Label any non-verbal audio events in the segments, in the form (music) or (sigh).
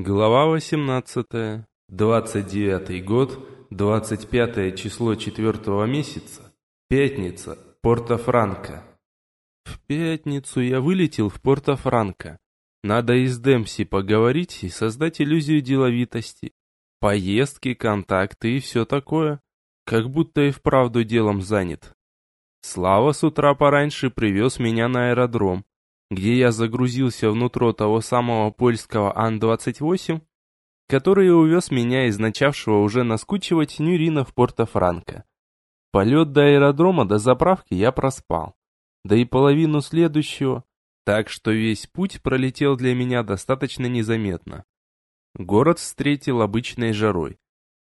Глава 18. 29 год, 25 число 4 месяца. Пятница. Порто-Франко. В пятницу я вылетел в Порто-Франко. Надо из Демпси поговорить и создать иллюзию деловитости. Поездки, контакты и все такое. Как будто и вправду делом занят. Слава с утра пораньше привез меня на аэродром где я загрузился внутрь того самого польского Ан-28, который увез меня из начавшего уже наскучивать Нюрина в Порто-Франко. Полет до аэродрома до заправки я проспал, да и половину следующего, так что весь путь пролетел для меня достаточно незаметно. Город встретил обычной жарой.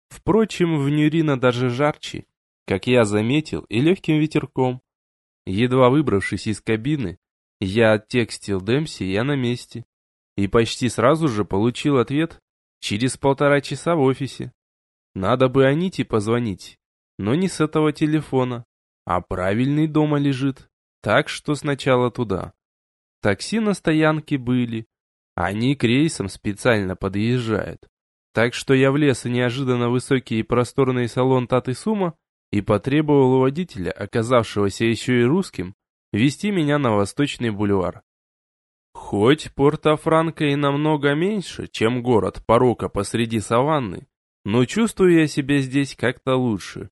Впрочем, в Нюрино даже жарче, как я заметил, и легким ветерком. Едва выбравшись из кабины, я оттекстил Демси, я на месте. И почти сразу же получил ответ через полтора часа в офисе. Надо бы Аните позвонить, но не с этого телефона, а правильный дома лежит, так что сначала туда. Такси на стоянке были, они к рейсам специально подъезжают. Так что я влез в неожиданно высокий и просторный салон Таты Сума и потребовал у водителя, оказавшегося еще и русским, вести меня на Восточный бульвар. Хоть Порто-Франко и намного меньше, чем город порока посреди саванны, но чувствую я себя здесь как-то лучше.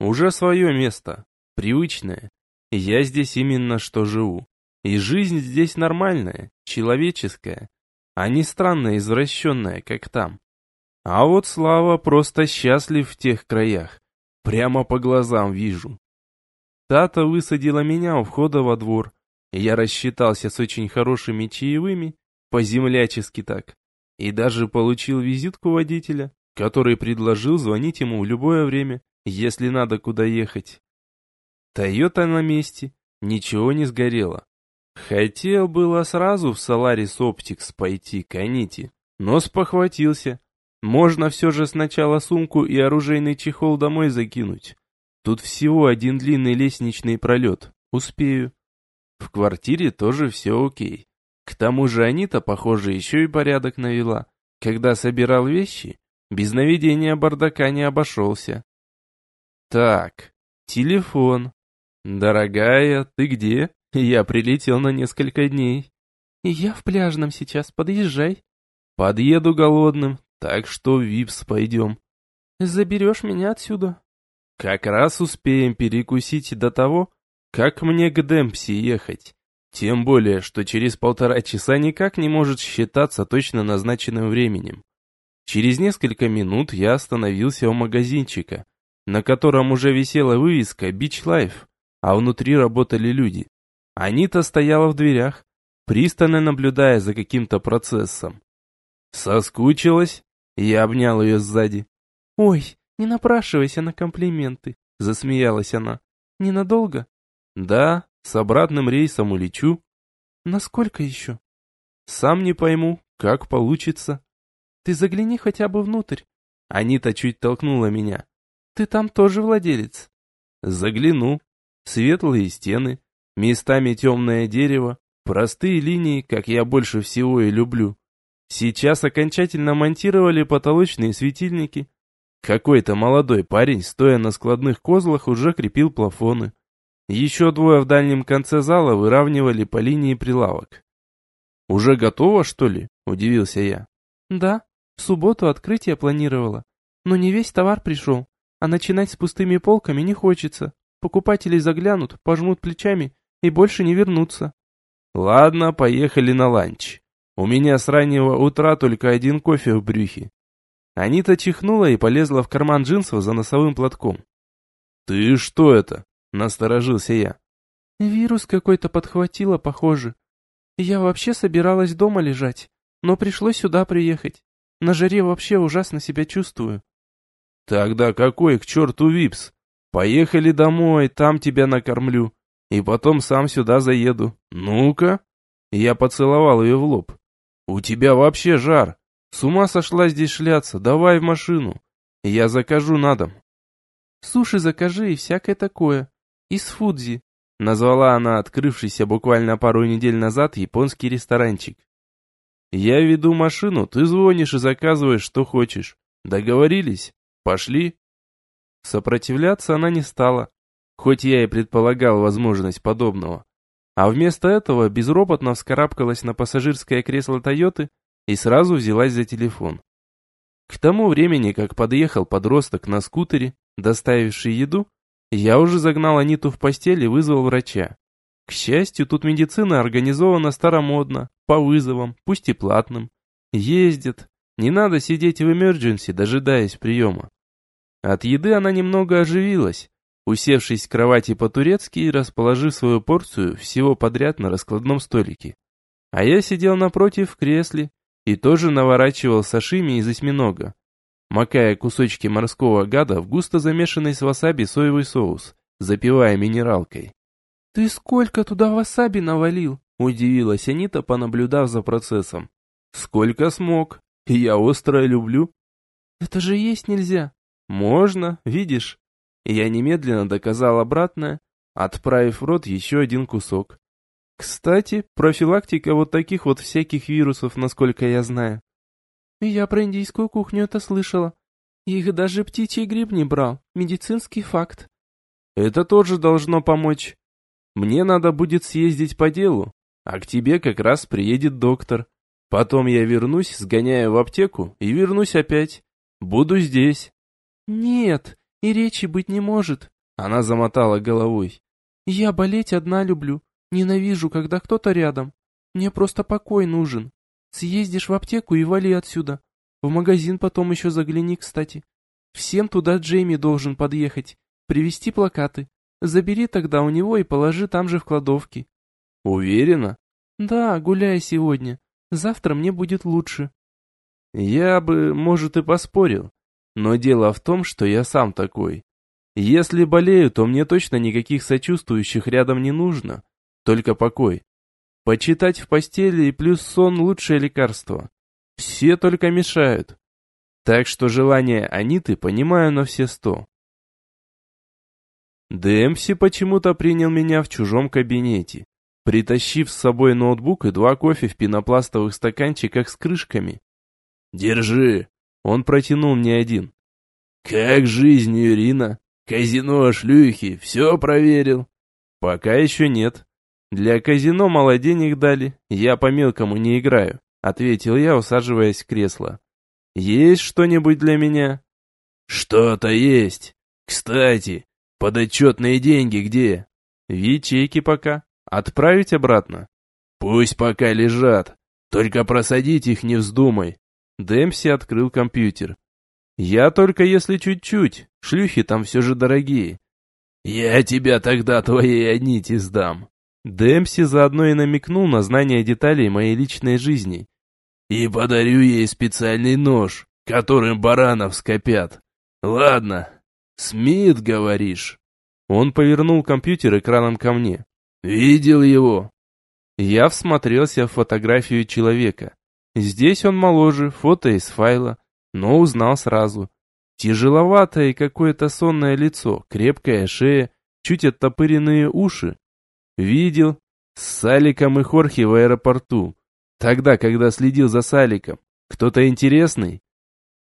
Уже свое место, привычное. Я здесь именно что живу. И жизнь здесь нормальная, человеческая, а не странная, извращенная, как там. А вот Слава просто счастлив в тех краях. Прямо по глазам вижу. Тата высадила меня у входа во двор, я рассчитался с очень хорошими чаевыми, по-землячески так, и даже получил визитку водителя, который предложил звонить ему в любое время, если надо куда ехать. Тойота на месте, ничего не сгорело. Хотел было сразу в Solaris Optics пойти к Аните, но спохватился. Можно все же сначала сумку и оружейный чехол домой закинуть. Тут всего один длинный лестничный пролет. Успею. В квартире тоже все окей. К тому же Анита, похоже, еще и порядок навела. Когда собирал вещи, без наведения бардака не обошелся. Так, телефон. Дорогая, ты где? (laughs) Я прилетел на несколько дней. Я в пляжном сейчас, подъезжай. Подъеду голодным, так что в ВИПС пойдем. Заберешь меня отсюда? Как раз успеем перекусить до того, как мне к Демпси ехать. Тем более, что через полтора часа никак не может считаться точно назначенным временем. Через несколько минут я остановился у магазинчика, на котором уже висела вывеска «Beach Life», а внутри работали люди. Анита стояла в дверях, пристально наблюдая за каким-то процессом. Соскучилась? Я обнял ее сзади. «Ой, «Не напрашивайся на комплименты», — засмеялась она. «Ненадолго?» «Да, с обратным рейсом улечу». «Насколько еще?» «Сам не пойму, как получится». «Ты загляни хотя бы внутрь». Анита чуть толкнула меня. «Ты там тоже владелец?» «Загляну. Светлые стены, местами темное дерево, простые линии, как я больше всего и люблю. Сейчас окончательно монтировали потолочные светильники, какой-то молодой парень, стоя на складных козлах, уже крепил плафоны. Еще двое в дальнем конце зала выравнивали по линии прилавок. «Уже готово, что ли?» – удивился я. «Да, в субботу открытие планировала. Но не весь товар пришел, а начинать с пустыми полками не хочется. Покупатели заглянут, пожмут плечами и больше не вернутся». «Ладно, поехали на ланч. У меня с раннего утра только один кофе в брюхе. Анита чихнула и полезла в карман джинсов за носовым платком. «Ты что это?» – насторожился я. «Вирус какой-то подхватила, похоже. Я вообще собиралась дома лежать, но пришлось сюда приехать. На жаре вообще ужасно себя чувствую». «Тогда какой к черту Випс? Поехали домой, там тебя накормлю. И потом сам сюда заеду. Ну-ка!» Я поцеловал ее в лоб. «У тебя вообще жар. С ума сошла здесь шляться, давай в машину. Я закажу на дом. Суши закажи и всякое такое. Из Фудзи. Назвала она открывшийся буквально пару недель назад японский ресторанчик. Я веду машину, ты звонишь и заказываешь, что хочешь. Договорились? Пошли?» Сопротивляться она не стала, хоть я и предполагал возможность подобного. А вместо этого безропотно вскарабкалась на пассажирское кресло Тойоты и сразу взялась за телефон. К тому времени, как подъехал подросток на скутере, доставивший еду, я уже загнал Аниту в постель и вызвал врача. К счастью, тут медицина организована старомодно, по вызовам, пусть и платным. Ездит. Не надо сидеть в эмердженси, дожидаясь приема. От еды она немного оживилась, усевшись в кровати по-турецки и расположив свою порцию всего подряд на раскладном столике. А я сидел напротив в кресле и тоже наворачивал сашими из осьминога, макая кусочки морского гада в густо замешанный с васаби соевый соус, запивая минералкой. «Ты сколько туда васаби навалил?» – удивилась Анита, понаблюдав за процессом. «Сколько смог. Я острое люблю». «Это же есть нельзя». «Можно, видишь». Я немедленно доказал обратное, отправив в рот еще один кусок. Кстати, профилактика вот таких вот всяких вирусов, насколько я знаю. Я про индийскую кухню это слышала. Их даже птичий гриб не брал. Медицинский факт. Это тоже должно помочь. Мне надо будет съездить по делу, а к тебе как раз приедет доктор. Потом я вернусь, сгоняю в аптеку и вернусь опять. Буду здесь. Нет, и речи быть не может. Она замотала головой. Я болеть одна люблю. Ненавижу, когда кто-то рядом. Мне просто покой нужен. Съездишь в аптеку и вали отсюда. В магазин потом еще загляни, кстати. Всем туда Джейми должен подъехать. Привезти плакаты. Забери тогда у него и положи там же в кладовке. Уверена? Да, гуляй сегодня. Завтра мне будет лучше. Я бы, может, и поспорил. Но дело в том, что я сам такой. Если болею, то мне точно никаких сочувствующих рядом не нужно только покой. Почитать в постели и плюс сон лучшее лекарство. Все только мешают. Так что желание Аниты понимаю на все сто. Дэмси почему-то принял меня в чужом кабинете, притащив с собой ноутбук и два кофе в пенопластовых стаканчиках с крышками. «Держи!» Он протянул мне один. «Как жизнь, Ирина? Казино, шлюхи, все проверил?» «Пока еще нет. «Для казино мало денег дали, я по мелкому не играю», ответил я, усаживаясь в кресло. «Есть что-нибудь для меня?» «Что-то есть. Кстати, подотчетные деньги где?» «В ячейке пока. Отправить обратно?» «Пусть пока лежат. Только просадить их не вздумай». Дэмси открыл компьютер. «Я только если чуть-чуть. Шлюхи там все же дорогие». «Я тебя тогда твоей нити сдам», Дэмси заодно и намекнул на знание деталей моей личной жизни. «И подарю ей специальный нож, которым баранов скопят. Ладно, Смит, говоришь?» Он повернул компьютер экраном ко мне. «Видел его?» Я всмотрелся в фотографию человека. Здесь он моложе, фото из файла, но узнал сразу. Тяжеловатое и какое-то сонное лицо, крепкая шея, чуть оттопыренные уши, Видел с Саликом и Хорхе в аэропорту. Тогда, когда следил за Саликом. Кто-то интересный?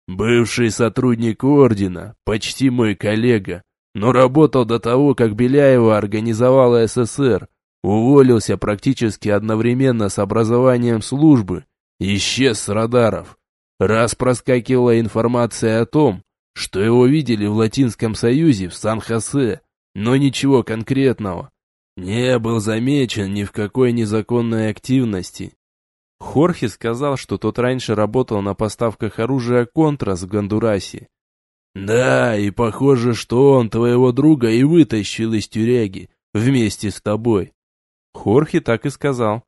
Бывший сотрудник Ордена, почти мой коллега, но работал до того, как Беляева организовала СССР, уволился практически одновременно с образованием службы, исчез с радаров. Раз проскакивала информация о том, что его видели в Латинском Союзе в Сан-Хосе, но ничего конкретного. Не был замечен ни в какой незаконной активности. Хорхе сказал, что тот раньше работал на поставках оружия «Контрас» в Гондурасе. Да, и похоже, что он твоего друга и вытащил из тюряги вместе с тобой. Хорхе так и сказал.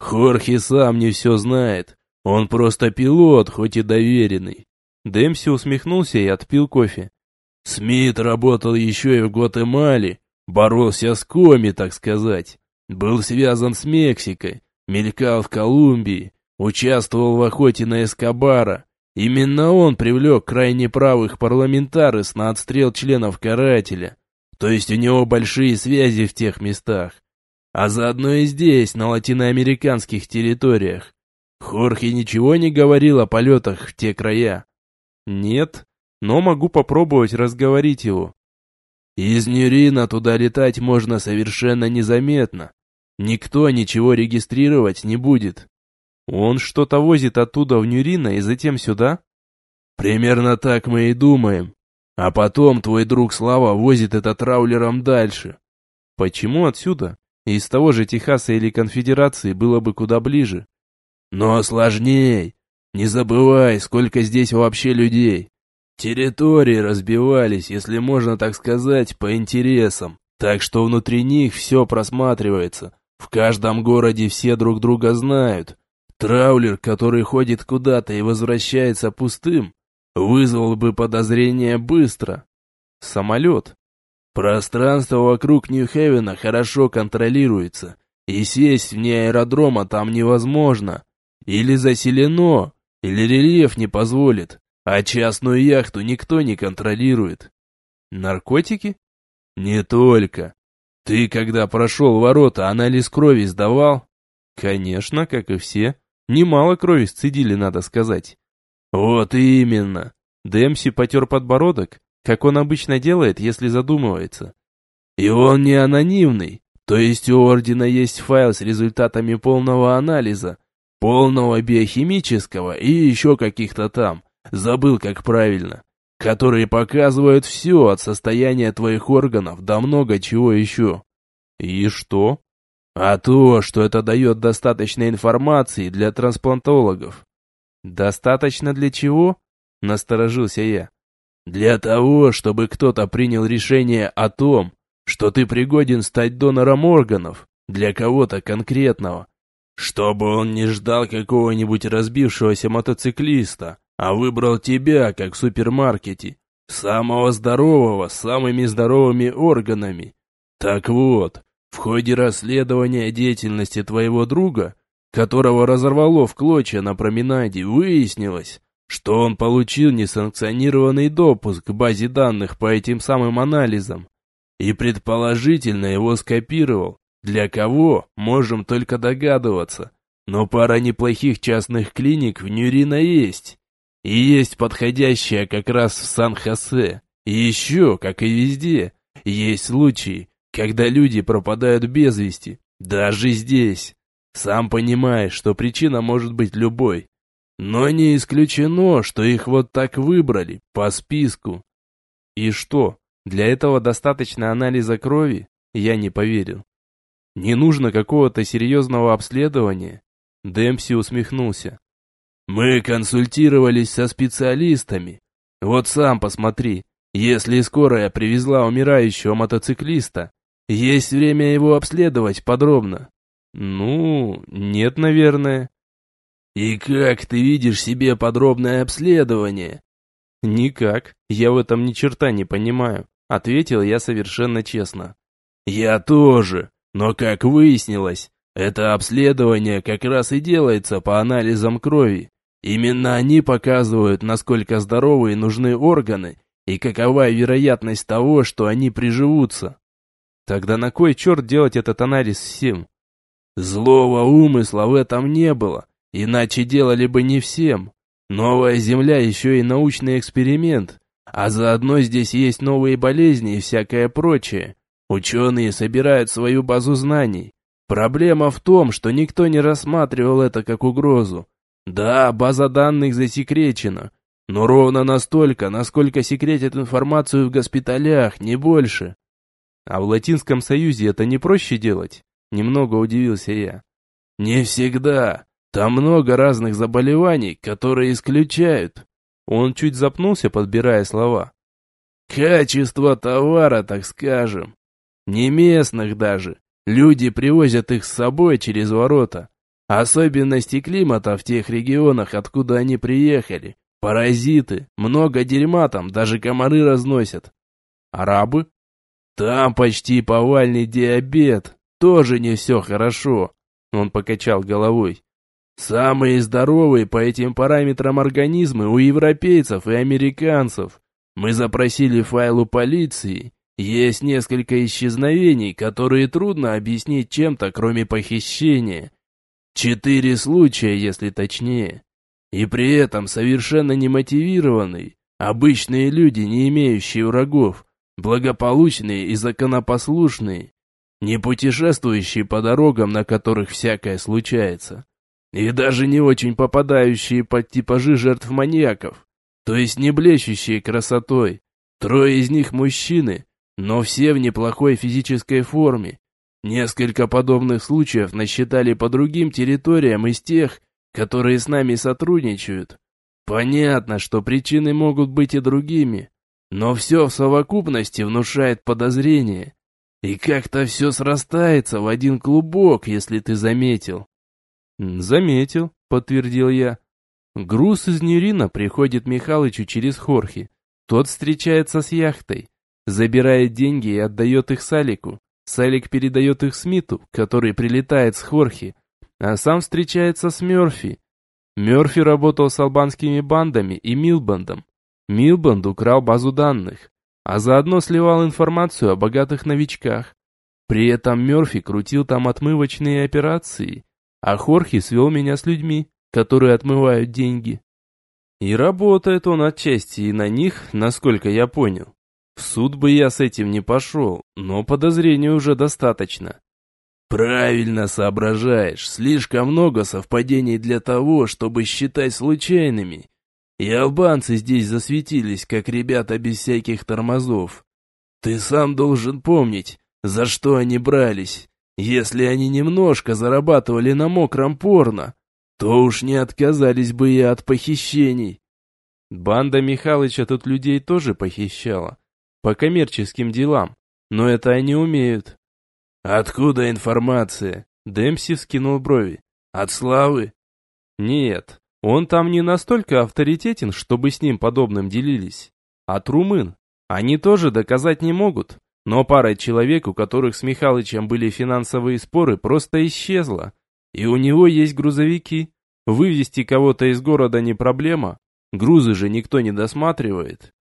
Хорхе сам не все знает. Он просто пилот, хоть и доверенный. Дэмси усмехнулся и отпил кофе. Смит работал еще и в Гватемале, Боролся с коми, так сказать. Был связан с Мексикой, мелькал в Колумбии, участвовал в охоте на Эскобара. Именно он привлек крайне правых парламентарис на отстрел членов карателя. То есть у него большие связи в тех местах. А заодно и здесь, на латиноамериканских территориях. Хорхе ничего не говорил о полетах в те края? Нет, но могу попробовать разговорить его. Из Нюрина туда летать можно совершенно незаметно. Никто ничего регистрировать не будет. Он что-то возит оттуда в Нюрина и затем сюда? Примерно так мы и думаем. А потом твой друг Слава возит это траулером дальше. Почему отсюда? Из того же Техаса или Конфедерации было бы куда ближе. Но сложней. Не забывай, сколько здесь вообще людей. Территории разбивались, если можно так сказать, по интересам. Так что внутри них все просматривается. В каждом городе все друг друга знают. Траулер, который ходит куда-то и возвращается пустым, вызвал бы подозрение быстро. Самолет. Пространство вокруг Нью-Хевена хорошо контролируется, и сесть вне аэродрома там невозможно. Или заселено, или рельеф не позволит, а частную яхту никто не контролирует. Наркотики? Не только. Ты, когда прошел ворота, анализ крови сдавал? Конечно, как и все. Немало крови сцедили, надо сказать. Вот именно. Дэмси потер подбородок, как он обычно делает, если задумывается. И он не анонимный, то есть у Ордена есть файл с результатами полного анализа, полного биохимического и еще каких-то там, забыл как правильно, которые показывают все от состояния твоих органов до много чего еще. И что? А то, что это дает достаточно информации для трансплантологов. Достаточно для чего? Насторожился я. Для того, чтобы кто-то принял решение о том, что ты пригоден стать донором органов для кого-то конкретного. Чтобы он не ждал какого-нибудь разбившегося мотоциклиста, а выбрал тебя, как в супермаркете, самого здорового, с самыми здоровыми органами. Так вот, в ходе расследования деятельности твоего друга, которого разорвало в клочья на променаде, выяснилось, что он получил несанкционированный допуск к базе данных по этим самым анализам и предположительно его скопировал. Для кого, можем только догадываться. Но пара неплохих частных клиник в Нюрино есть. И есть подходящая как раз в Сан-Хосе. И еще, как и везде, есть случаи, когда люди пропадают без вести. Даже здесь. Сам понимаешь, что причина может быть любой. Но не исключено, что их вот так выбрали, по списку. И что, для этого достаточно анализа крови? Я не поверил. Не нужно какого-то серьезного обследования? Демпси усмехнулся. Мы консультировались со специалистами. Вот сам посмотри, если скорая привезла умирающего мотоциклиста, есть время его обследовать подробно. Ну, нет, наверное. «И как ты видишь себе подробное обследование?» «Никак. Я в этом ни черта не понимаю», — ответил я совершенно честно. «Я тоже. Но, как выяснилось, это обследование как раз и делается по анализам крови. Именно они показывают, насколько здоровые нужны органы и какова вероятность того, что они приживутся. Тогда на кой черт делать этот анализ всем? Злого умысла в этом не было. Иначе делали бы не всем. Новая Земля еще и научный эксперимент, а заодно здесь есть новые болезни и всякое прочее. Ученые собирают свою базу знаний. Проблема в том, что никто не рассматривал это как угрозу. Да, база данных засекречена, но ровно настолько, насколько секретят информацию в госпиталях, не больше. А в Латинском Союзе это не проще делать? Немного удивился я. Не всегда. Там много разных заболеваний, которые исключают. Он чуть запнулся, подбирая слова. Качество товара, так скажем. Не местных даже. Люди привозят их с собой через ворота. Особенности климата в тех регионах, откуда они приехали. Паразиты, много дерьма там, даже комары разносят. Арабы? Там почти повальный диабет. Тоже не все хорошо. Он покачал головой. Самые здоровые по этим параметрам организмы у европейцев и американцев. Мы запросили файл у полиции. Есть несколько исчезновений, которые трудно объяснить чем-то, кроме похищения. Четыре случая, если точнее. И при этом совершенно немотивированный. Обычные люди, не имеющие врагов, благополучные и законопослушные, не путешествующие по дорогам, на которых всякое случается, и даже не очень попадающие под типажи жертв маньяков, то есть не блещущие красотой. Трое из них мужчины, но все в неплохой физической форме. Несколько подобных случаев насчитали по другим территориям из тех, которые с нами сотрудничают. Понятно, что причины могут быть и другими, но все в совокупности внушает подозрение. И как-то все срастается в один клубок, если ты заметил. Заметил, подтвердил я. Груз из Нерина приходит Михалычу через Хорхи. Тот встречается с яхтой, забирает деньги и отдает их Салику. Салик передает их Смиту, который прилетает с Хорхи, а сам встречается с Мерфи. Мерфи работал с албанскими бандами и Милбандом. Милбанд украл базу данных, а заодно сливал информацию о богатых новичках. При этом Мерфи крутил там отмывочные операции, а Хорхи свел меня с людьми, которые отмывают деньги. И работает он отчасти и на них, насколько я понял. В суд бы я с этим не пошел, но подозрений уже достаточно. Правильно соображаешь, слишком много совпадений для того, чтобы считать случайными. И албанцы здесь засветились, как ребята без всяких тормозов. Ты сам должен помнить, за что они брались. Если они немножко зарабатывали на мокром порно, то уж не отказались бы и от похищений. Банда Михалыча тут людей тоже похищала. По коммерческим делам. Но это они умеют. «Откуда информация?» Демпси вскинул брови. «От Славы?» «Нет, он там не настолько авторитетен, чтобы с ним подобным делились. От румын. Они тоже доказать не могут, но пара человек, у которых с Михалычем были финансовые споры, просто исчезла. И у него есть грузовики. Вывести кого-то из города не проблема. Грузы же никто не досматривает».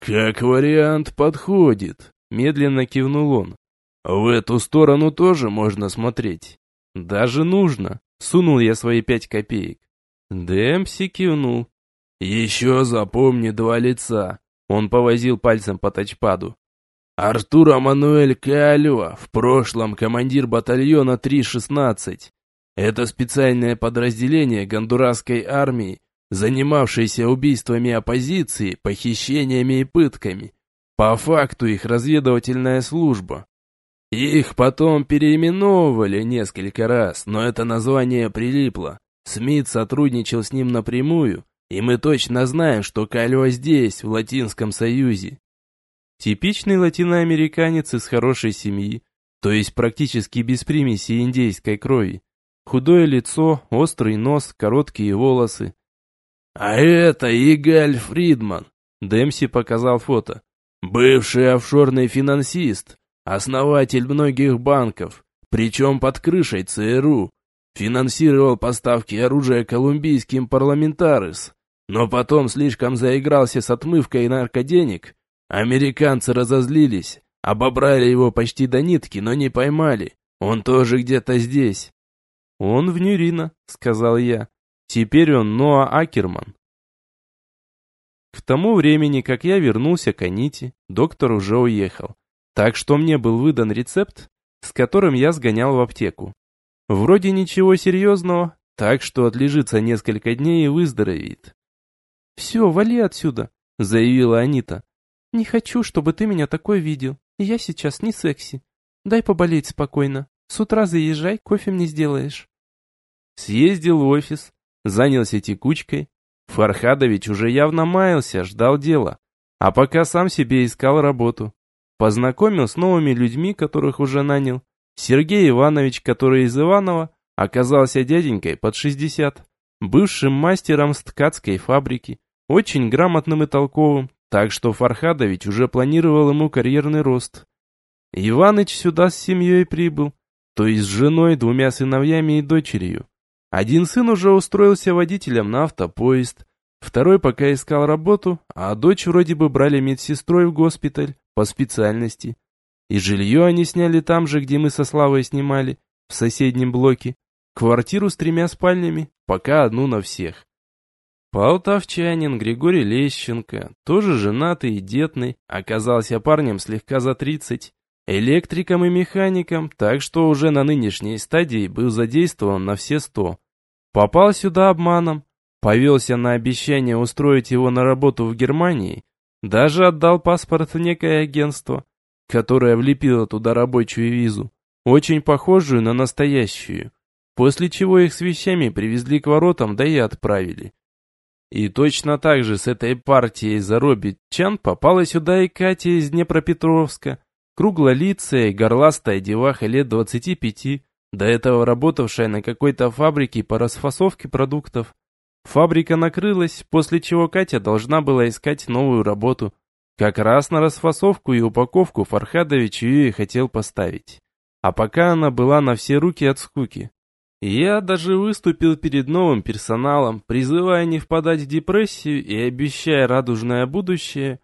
«Как вариант подходит», — медленно кивнул он. В эту сторону тоже можно смотреть. Даже нужно. Сунул я свои пять копеек. Дэмси кивнул. Еще запомни два лица. Он повозил пальцем по тачпаду. Артур Амануэль Каалева, в прошлом командир батальона 316. Это специальное подразделение гондурасской армии, занимавшееся убийствами оппозиции, похищениями и пытками. По факту их разведывательная служба. Их потом переименовывали несколько раз, но это название прилипло. Смит сотрудничал с ним напрямую, и мы точно знаем, что Кальва здесь, в Латинском Союзе. Типичный латиноамериканец из хорошей семьи, то есть практически без примеси индейской крови. Худое лицо, острый нос, короткие волосы. «А это Игаль Фридман», — Демси показал фото. «Бывший офшорный финансист, Основатель многих банков, причем под крышей ЦРУ. Финансировал поставки оружия колумбийским парламентарис. Но потом слишком заигрался с отмывкой наркоденег. Американцы разозлились, обобрали его почти до нитки, но не поймали. Он тоже где-то здесь. «Он в Нюрина», — сказал я. «Теперь он Ноа Акерман». К тому времени, как я вернулся к Аните, доктор уже уехал. Так что мне был выдан рецепт, с которым я сгонял в аптеку. Вроде ничего серьезного, так что отлежится несколько дней и выздоровеет. «Все, вали отсюда», — заявила Анита. «Не хочу, чтобы ты меня такой видел. Я сейчас не секси. Дай поболеть спокойно. С утра заезжай, кофе мне сделаешь». Съездил в офис, занялся текучкой. Фархадович уже явно маялся, ждал дела. А пока сам себе искал работу. Познакомил с новыми людьми, которых уже нанял. Сергей Иванович, который из Иванова, оказался дяденькой под 60, бывшим мастером с ткацкой фабрики, очень грамотным и толковым, так что Фархадович уже планировал ему карьерный рост. Иваныч сюда с семьей прибыл, то есть с женой, двумя сыновьями и дочерью. Один сын уже устроился водителем на автопоезд, второй пока искал работу, а дочь вроде бы брали медсестрой в госпиталь, по специальности. И жилье они сняли там же, где мы со Славой снимали, в соседнем блоке. Квартиру с тремя спальнями, пока одну на всех. Полтавчанин Григорий Лещенко, тоже женатый и детный, оказался парнем слегка за 30, электриком и механиком, так что уже на нынешней стадии был задействован на все сто. Попал сюда обманом, повелся на обещание устроить его на работу в Германии, даже отдал паспорт в некое агентство, которое влепило туда рабочую визу, очень похожую на настоящую, после чего их с вещами привезли к воротам, да и отправили. И точно так же с этой партией за Робби Чан попала сюда и Катя из Днепропетровска, круглолицая и горластая деваха лет 25, до этого работавшая на какой-то фабрике по расфасовке продуктов. Фабрика накрылась, после чего Катя должна была искать новую работу. Как раз на расфасовку и упаковку Фархадович ее и хотел поставить. А пока она была на все руки от скуки. Я даже выступил перед новым персоналом, призывая не впадать в депрессию и обещая радужное будущее,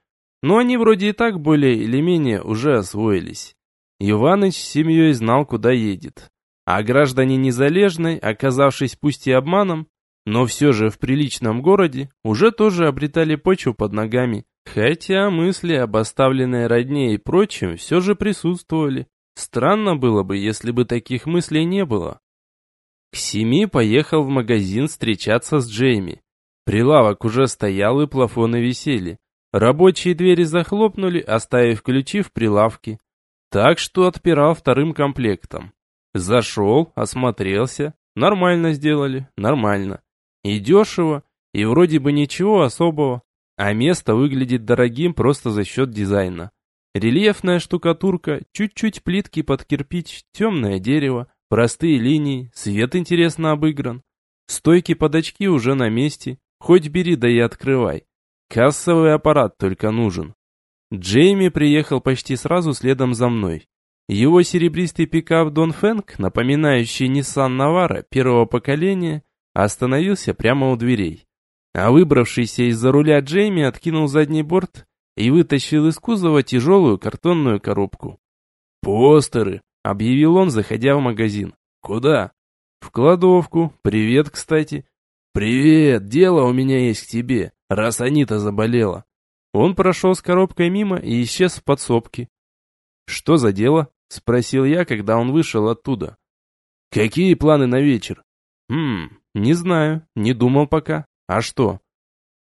но они вроде и так более или менее уже освоились. Иваныч с семьей знал, куда едет. А граждане Незалежной, оказавшись пусть и обманом, но все же в приличном городе, уже тоже обретали почву под ногами, хотя мысли об оставленной родне и прочем все же присутствовали. Странно было бы, если бы таких мыслей не было. К семи поехал в магазин встречаться с Джейми. Прилавок уже стоял и плафоны висели. Рабочие двери захлопнули, оставив ключи в прилавке. Так что отпирал вторым комплектом. Зашел, осмотрелся. Нормально сделали, нормально. И дешево, и вроде бы ничего особого. А место выглядит дорогим просто за счет дизайна. Рельефная штукатурка, чуть-чуть плитки под кирпич, темное дерево, Простые линии, свет интересно обыгран. Стойки под очки уже на месте, хоть бери да и открывай. Кассовый аппарат только нужен. Джейми приехал почти сразу следом за мной. Его серебристый пикап Дон Фэнк, напоминающий Nissan Navara первого поколения, остановился прямо у дверей. А выбравшийся из-за руля Джейми откинул задний борт и вытащил из кузова тяжелую картонную коробку. «Постеры!» объявил он, заходя в магазин. «Куда?» «В кладовку. Привет, кстати». «Привет, дело у меня есть к тебе, раз Анита заболела». Он прошел с коробкой мимо и исчез в подсобке. «Что за дело?» — спросил я, когда он вышел оттуда. «Какие планы на вечер?» «Хм, не знаю, не думал пока. А что?»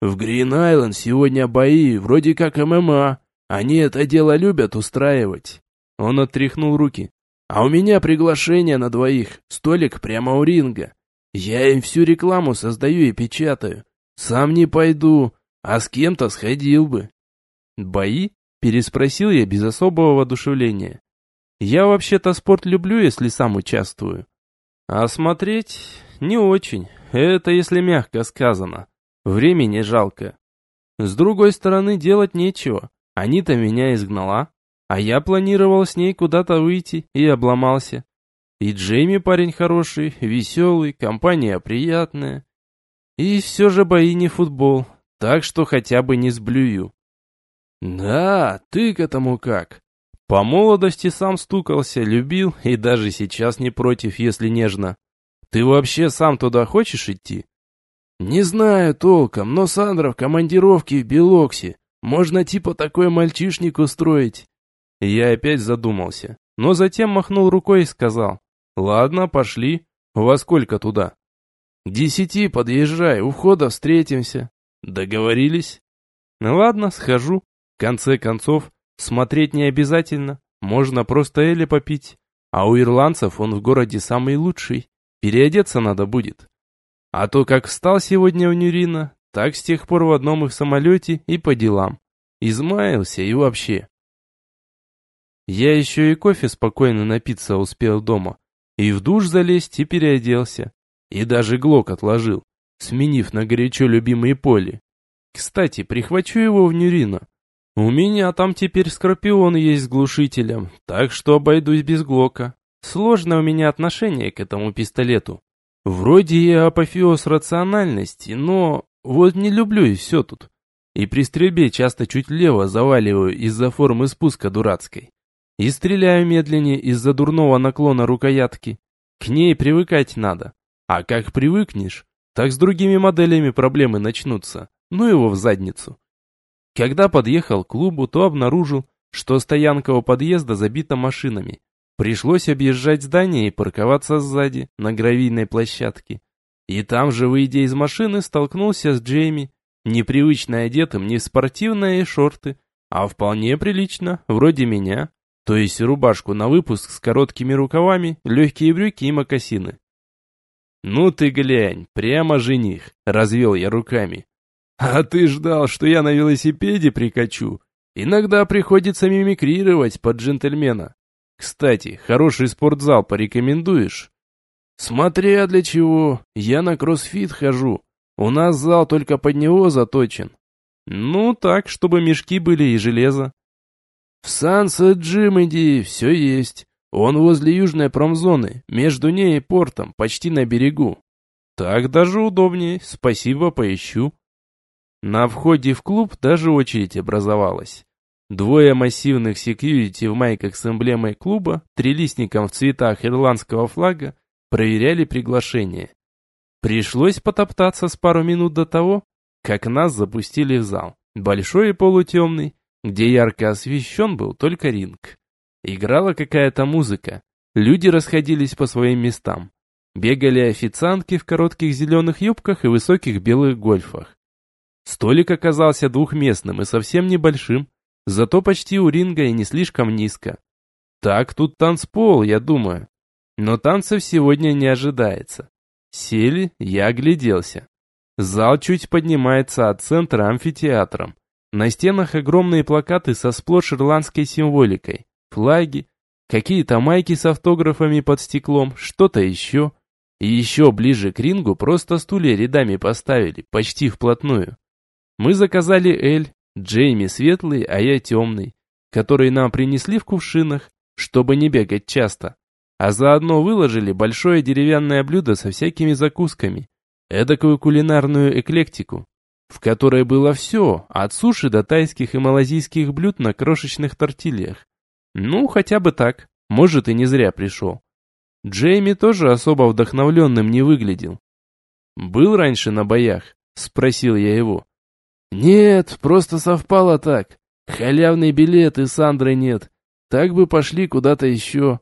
«В Грин-Айленд сегодня бои, вроде как ММА. Они это дело любят устраивать». Он отряхнул руки. А у меня приглашение на двоих, столик прямо у ринга. Я им всю рекламу создаю и печатаю. Сам не пойду, а с кем-то сходил бы. Бои? Переспросил я без особого воодушевления. Я вообще-то спорт люблю, если сам участвую. А смотреть не очень. Это если мягко сказано. Времени жалко. С другой стороны, делать нечего. Анита меня изгнала, а я планировал с ней куда-то выйти и обломался. И Джейми парень хороший, веселый, компания приятная. И все же бои не футбол, так что хотя бы не сблюю. Да, ты к этому как? По молодости сам стукался, любил и даже сейчас не против, если нежно. Ты вообще сам туда хочешь идти? Не знаю толком, но Сандра в командировке в Белоксе. Можно типа такой мальчишник устроить. Я опять задумался, но затем махнул рукой и сказал, «Ладно, пошли. Во сколько туда?» «К десяти подъезжай, у входа встретимся». «Договорились?» «Ну ладно, схожу. В конце концов, смотреть не обязательно. Можно просто Эли попить. А у ирландцев он в городе самый лучший. Переодеться надо будет. А то как встал сегодня в Нюрина, так с тех пор в одном их самолете и по делам. Измаялся и вообще. Я еще и кофе спокойно напиться успел дома. И в душ залезть, и переоделся. И даже глок отложил, сменив на горячо любимые поли. Кстати, прихвачу его в Нюрино. У меня там теперь Скорпион есть с глушителем, так что обойдусь без глока. Сложное у меня отношение к этому пистолету. Вроде и апофеоз рациональности, но вот не люблю и все тут. И при стрельбе часто чуть лево заваливаю из-за формы спуска дурацкой и стреляю медленнее из-за дурного наклона рукоятки. К ней привыкать надо. А как привыкнешь, так с другими моделями проблемы начнутся. Ну его в задницу. Когда подъехал к клубу, то обнаружил, что стоянка у подъезда забита машинами. Пришлось объезжать здание и парковаться сзади, на гравийной площадке. И там же, выйдя из машины, столкнулся с Джейми, непривычно одетым не в спортивные шорты, а вполне прилично, вроде меня, то есть рубашку на выпуск с короткими рукавами, легкие брюки и мокасины. «Ну ты глянь, прямо жених», — развел я руками. «А ты ждал, что я на велосипеде прикачу? Иногда приходится мимикрировать под джентльмена. Кстати, хороший спортзал порекомендуешь?» «Смотря для чего. Я на кроссфит хожу. У нас зал только под него заточен». «Ну так, чтобы мешки были и железо». «В Сансет Джим иди, все есть. Он возле южной промзоны, между ней и портом, почти на берегу». «Так даже удобнее. Спасибо, поищу». На входе в клуб даже очередь образовалась. Двое массивных секьюрити в майках с эмблемой клуба, трилистником в цветах ирландского флага, проверяли приглашение. Пришлось потоптаться с пару минут до того, как нас запустили в зал, большой и полутемный, где ярко освещен был только ринг. Играла какая-то музыка, люди расходились по своим местам. Бегали официантки в коротких зеленых юбках и высоких белых гольфах. Столик оказался двухместным и совсем небольшим, зато почти у ринга и не слишком низко. Так тут танцпол, я думаю. Но танцев сегодня не ожидается. Сели, я огляделся. Зал чуть поднимается от центра амфитеатром. На стенах огромные плакаты со сплошь ирландской символикой. Флаги, какие-то майки с автографами под стеклом, что-то еще. И еще ближе к рингу просто стулья рядами поставили, почти вплотную. Мы заказали эль, Джейми светлый, а я темный, который нам принесли в кувшинах, чтобы не бегать часто. А заодно выложили большое деревянное блюдо со всякими закусками, эдакую кулинарную эклектику, в которой было все, от суши до тайских и малазийских блюд на крошечных тортильях. Ну, хотя бы так, может и не зря пришел. Джейми тоже особо вдохновленным не выглядел. «Был раньше на боях?» – спросил я его. «Нет, просто совпало так. Халявный билет и Сандры нет. Так бы пошли куда-то еще».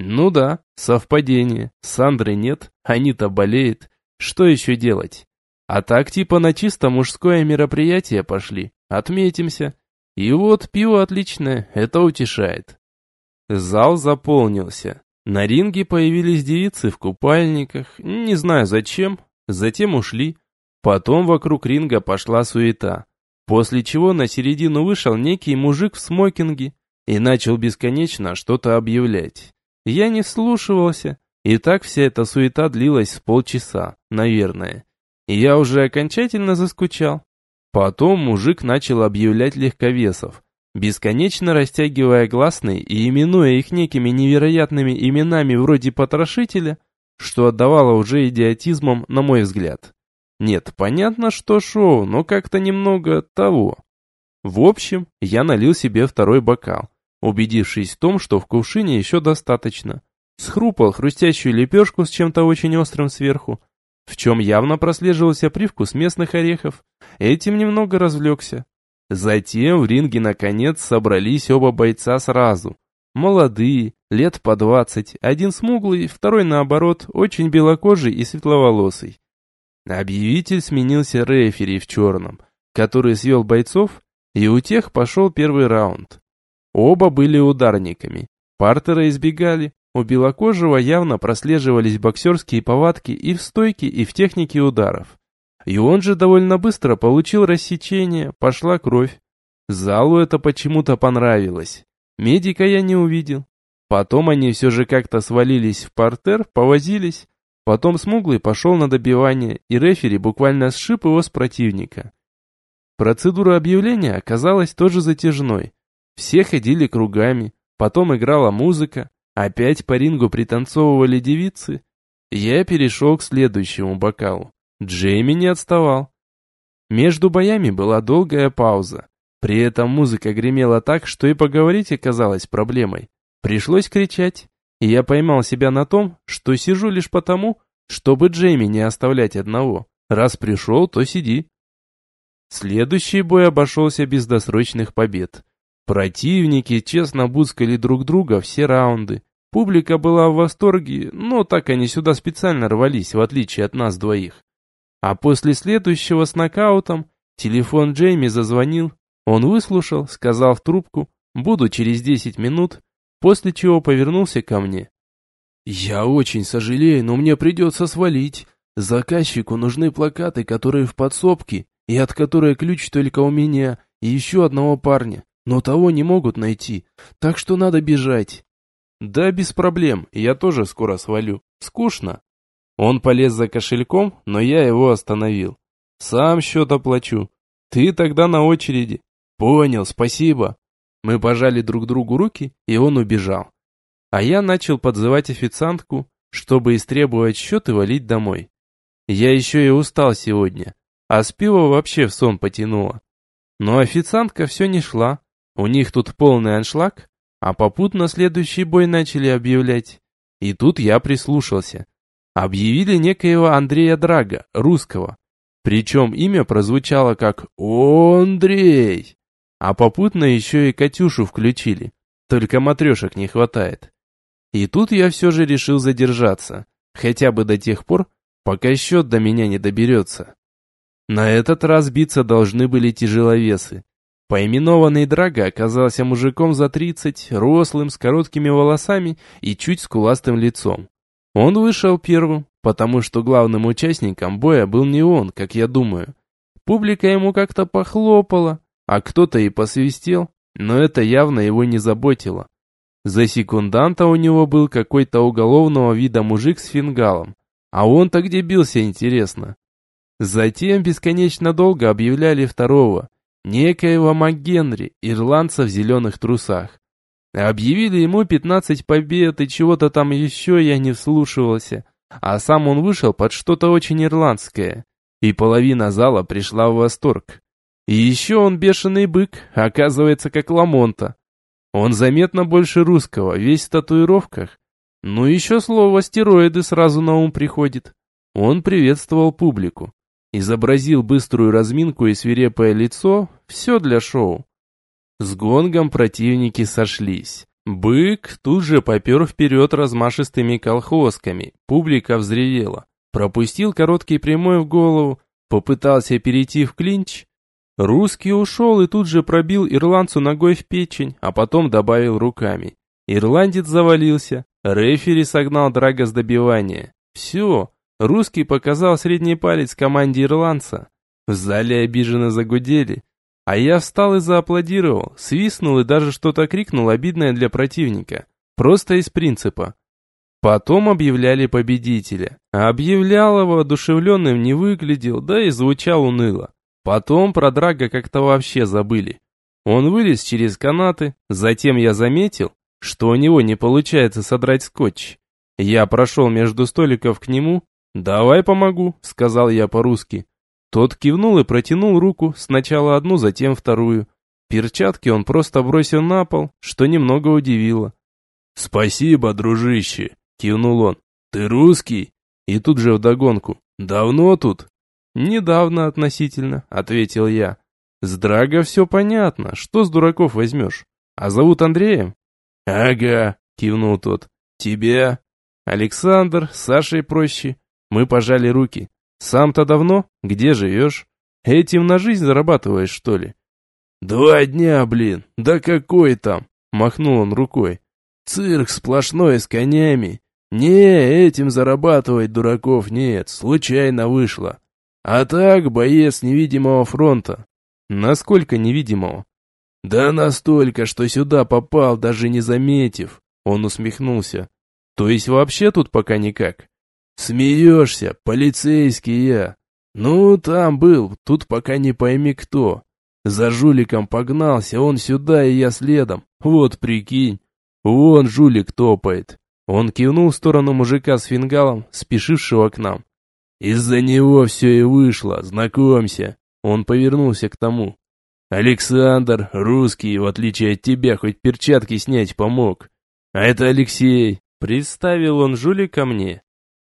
Ну да, совпадение. Сандры нет, Анита болеет. Что еще делать? А так типа на чисто мужское мероприятие пошли. Отметимся. И вот пиво отличное, это утешает. Зал заполнился. На ринге появились девицы в купальниках, не знаю зачем, затем ушли. Потом вокруг ринга пошла суета. После чего на середину вышел некий мужик в смокинге и начал бесконечно что-то объявлять. Я не вслушивался, и так вся эта суета длилась с полчаса, наверное. И я уже окончательно заскучал. Потом мужик начал объявлять легковесов, бесконечно растягивая гласные и именуя их некими невероятными именами вроде потрошителя, что отдавало уже идиотизмом, на мой взгляд. Нет, понятно, что шоу, но как-то немного того. В общем, я налил себе второй бокал убедившись в том, что в кувшине еще достаточно. Схрупал хрустящую лепешку с чем-то очень острым сверху, в чем явно прослеживался привкус местных орехов. Этим немного развлекся. Затем в ринге наконец собрались оба бойца сразу. Молодые, лет по двадцать, один смуглый, второй наоборот, очень белокожий и светловолосый. Объявитель сменился рефери в черном, который свел бойцов, и у тех пошел первый раунд. Оба были ударниками. Партера избегали. У белокожего явно прослеживались боксерские повадки и в стойке, и в технике ударов. И он же довольно быстро получил рассечение, пошла кровь. Залу это почему-то понравилось. Медика я не увидел. Потом они все же как-то свалились в портер, повозились. Потом Смуглый пошел на добивание, и рефери буквально сшиб его с противника. Процедура объявления оказалась тоже затяжной. Все ходили кругами, потом играла музыка, опять по рингу пританцовывали девицы. Я перешел к следующему бокалу. Джейми не отставал. Между боями была долгая пауза. При этом музыка гремела так, что и поговорить оказалось проблемой. Пришлось кричать. и я поймал себя на том, что сижу лишь потому, чтобы Джейми не оставлять одного. Раз пришел, то сиди. Следующий бой обошелся без досрочных побед. Противники честно бускали друг друга все раунды. Публика была в восторге, но так они сюда специально рвались, в отличие от нас двоих. А после следующего с нокаутом телефон Джейми зазвонил. Он выслушал, сказал в трубку «Буду через 10 минут», после чего повернулся ко мне. «Я очень сожалею, но мне придется свалить. Заказчику нужны плакаты, которые в подсобке, и от которой ключ только у меня, и еще одного парня но того не могут найти, так что надо бежать. Да, без проблем, я тоже скоро свалю. Скучно. Он полез за кошельком, но я его остановил. Сам счет оплачу. Ты тогда на очереди. Понял, спасибо. Мы пожали друг другу руки, и он убежал. А я начал подзывать официантку, чтобы истребовать счет и валить домой. Я еще и устал сегодня, а с пива вообще в сон потянуло. Но официантка все не шла, у них тут полный аншлаг, а попутно следующий бой начали объявлять. И тут я прислушался. Объявили некоего Андрея Драга, русского. Причем имя прозвучало как «Андрей». А попутно еще и Катюшу включили. Только матрешек не хватает. И тут я все же решил задержаться. Хотя бы до тех пор, пока счет до меня не доберется. На этот раз биться должны были тяжеловесы. Поименованный Драго оказался мужиком за тридцать, рослым, с короткими волосами и чуть скуластым лицом. Он вышел первым, потому что главным участником боя был не он, как я думаю. Публика ему как-то похлопала, а кто-то и посвистел, но это явно его не заботило. За секунданта у него был какой-то уголовного вида мужик с фингалом. А он-то где бился, интересно. Затем бесконечно долго объявляли второго – некоего МакГенри, ирландца в зеленых трусах. Объявили ему 15 побед и чего-то там еще я не вслушивался, а сам он вышел под что-то очень ирландское, и половина зала пришла в восторг. И еще он бешеный бык, оказывается, как Ламонта. Он заметно больше русского, весь в татуировках. Ну еще слово «стероиды» сразу на ум приходит. Он приветствовал публику. Изобразил быструю разминку и свирепое лицо, все для шоу. С гонгом противники сошлись. Бык тут же попер вперед размашистыми колхозками, публика взревела. Пропустил короткий прямой в голову, попытался перейти в клинч. Русский ушел и тут же пробил ирландцу ногой в печень, а потом добавил руками. Ирландец завалился, рефери согнал Драга с добивания. Все, Русский показал средний палец команде ирландца. В зале обиженно загудели. А я встал и зааплодировал, свистнул и даже что-то крикнул обидное для противника. Просто из принципа. Потом объявляли победителя. А объявлял его одушевленным не выглядел, да и звучал уныло. Потом про Драга как-то вообще забыли. Он вылез через канаты, затем я заметил, что у него не получается содрать скотч. Я прошел между столиков к нему, «Давай помогу», — сказал я по-русски. Тот кивнул и протянул руку, сначала одну, затем вторую. Перчатки он просто бросил на пол, что немного удивило. «Спасибо, дружище», — кивнул он. «Ты русский?» И тут же вдогонку. «Давно тут?» «Недавно относительно», — ответил я. «С Драго все понятно, что с дураков возьмешь? А зовут Андреем?» «Ага», — кивнул тот. «Тебя?» «Александр, Сашей проще. Мы пожали руки. Сам-то давно? Где живешь? Этим на жизнь зарабатываешь, что ли? Два дня, блин. Да какой там? Махнул он рукой. Цирк сплошной с конями. Не, этим зарабатывать дураков нет, случайно вышло. А так, боец невидимого фронта. Насколько невидимого? Да настолько, что сюда попал, даже не заметив. Он усмехнулся. То есть вообще тут пока никак? Смеешься, полицейский я. Ну, там был, тут пока не пойми кто. За жуликом погнался, он сюда и я следом. Вот прикинь. Вон жулик топает. Он кивнул в сторону мужика с фингалом, спешившего к нам. Из-за него все и вышло, знакомься. Он повернулся к тому. Александр, русский, в отличие от тебя, хоть перчатки снять помог. А это Алексей, Представил он жулика мне.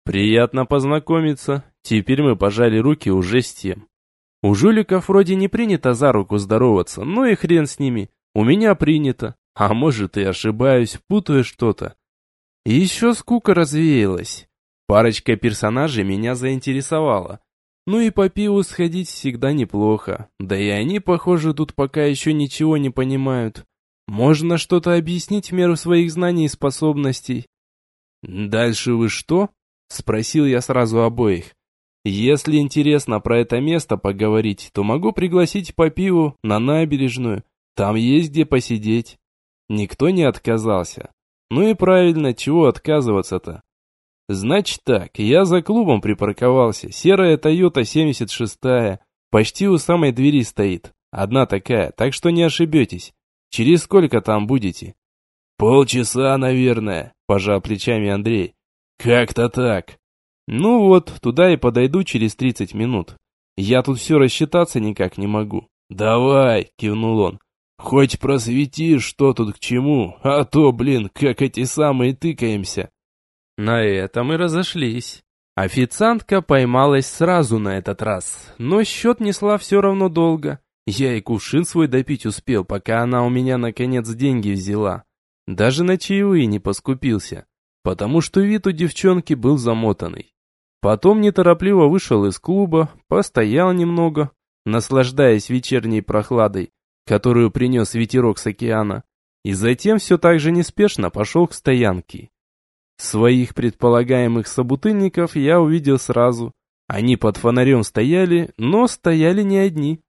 Приятно познакомиться. Теперь мы пожали руки уже с тем. У жуликов вроде не принято за руку здороваться, ну и хрен с ними. У меня принято. А может и ошибаюсь, путаю что-то. Еще скука развеялась. Парочка персонажей меня заинтересовала. Ну и по пиву сходить всегда неплохо. Да и они, похоже, тут пока еще ничего не понимают. Можно что-то объяснить в меру своих знаний и способностей. «Дальше вы что?» — спросил я сразу обоих. «Если интересно про это место поговорить, то могу пригласить по пиву на набережную. Там есть где посидеть». Никто не отказался. Ну и правильно, чего отказываться-то? Значит так, я за клубом припарковался. Серая Toyota 76-я. Почти у самой двери стоит. Одна такая, так что не ошибетесь. Через сколько там будете? Полчаса, наверное, пожал плечами Андрей. Как-то так. Ну вот, туда и подойду через 30 минут. Я тут все рассчитаться никак не могу. Давай, кивнул он. Хоть просвети, что тут к чему, а то, блин, как эти самые тыкаемся. На этом мы разошлись. Официантка поймалась сразу на этот раз, но счет несла все равно долго. Я и кувшин свой допить успел, пока она у меня наконец деньги взяла. Даже на чаевые не поскупился, потому что вид у девчонки был замотанный. Потом неторопливо вышел из клуба, постоял немного, наслаждаясь вечерней прохладой, которую принес ветерок с океана, и затем все так же неспешно пошел к стоянке. Своих предполагаемых собутыльников я увидел сразу. Они под фонарем стояли, но стояли не одни.